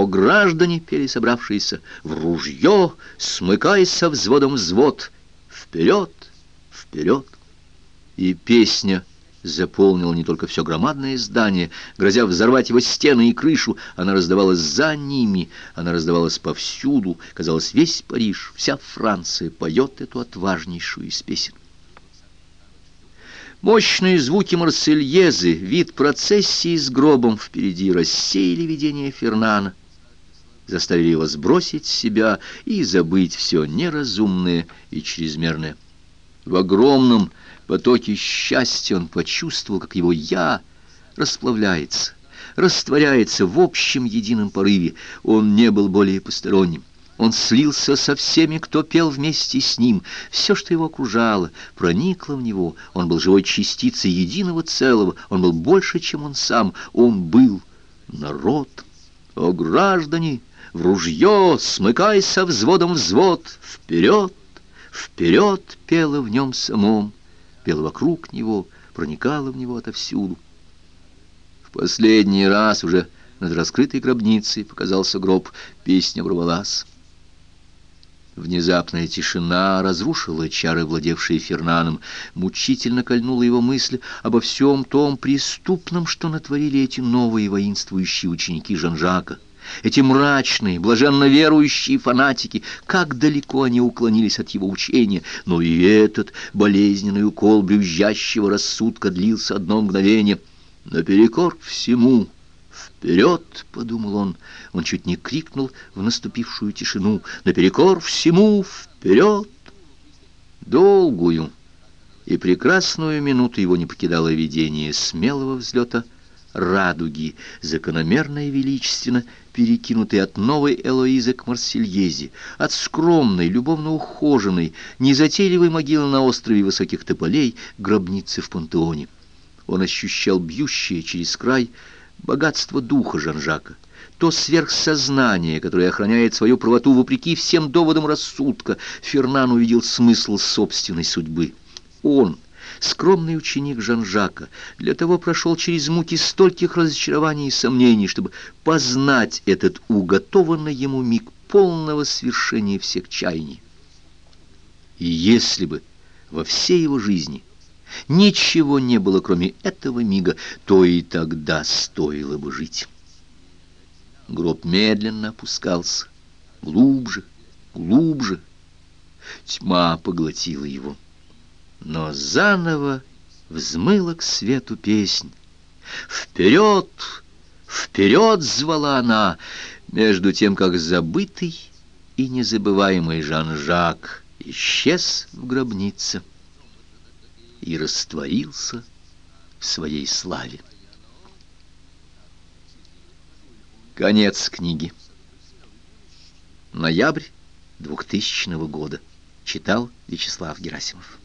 О, граждане, пели собравшиеся, в ружье, смыкайся взводом взвод, вперед, вперед. И песня заполнила не только все громадное здание, грозя взорвать его стены и крышу, она раздавалась за ними, она раздавалась повсюду, казалось, весь Париж, вся Франция поет эту отважнейшую из песен. Мощные звуки марсельезы, вид процессии с гробом впереди рассеяли видение Фернана, заставили его сбросить себя и забыть все неразумное и чрезмерное. В огромном потоке счастья он почувствовал, как его «я» расплавляется, растворяется в общем едином порыве. Он не был более посторонним. Он слился со всеми, кто пел вместе с ним. Все, что его окружало, проникло в него. Он был живой частицей единого целого. Он был больше, чем он сам. Он был народ. О, граждане, в ружье, смыкайся взводом взвод. Вперед, вперед, пело в нем самом. Пело вокруг него, проникало в него отовсюду. В последний раз уже над раскрытой гробницей показался гроб. Песня оборвалась. Внезапная тишина разрушила чары, владевшие Фернаном, мучительно кольнула его мысль обо всем том преступном, что натворили эти новые воинствующие ученики Жан-Жака. Эти мрачные, блаженно верующие фанатики, как далеко они уклонились от его учения, но и этот болезненный укол брюзжащего рассудка длился одно мгновение. Наперекор всему «Вперед!» — подумал он. Он чуть не крикнул в наступившую тишину. «Наперекор всему! Вперед!» Долгую и прекрасную минуту его не покидало видение смелого взлета радуги, закономерно и величественно перекинутой от новой Элоизы к Марсельезе, от скромной, любовно ухоженной, незатейливой могилы на острове Высоких Тополей гробницы в Пантеоне. Он ощущал бьющее через край богатство духа Жан-Жака, то сверхсознание, которое охраняет свою правоту вопреки всем доводам рассудка, Фернан увидел смысл собственной судьбы. Он, скромный ученик Жан-Жака, для того прошел через муки стольких разочарований и сомнений, чтобы познать этот уготованный ему миг полного свершения всех чаяний. И если бы во всей его жизни ничего не было, кроме этого мига, то и тогда стоило бы жить. Гроб медленно опускался, глубже, глубже. Тьма поглотила его. Но заново взмыла к свету песнь. «Вперед! Вперед!» — звала она, между тем, как забытый и незабываемый Жан-Жак исчез в гробнице и растворился в своей славе. Конец книги. Ноябрь 2000 года. Читал Вячеслав Герасимов.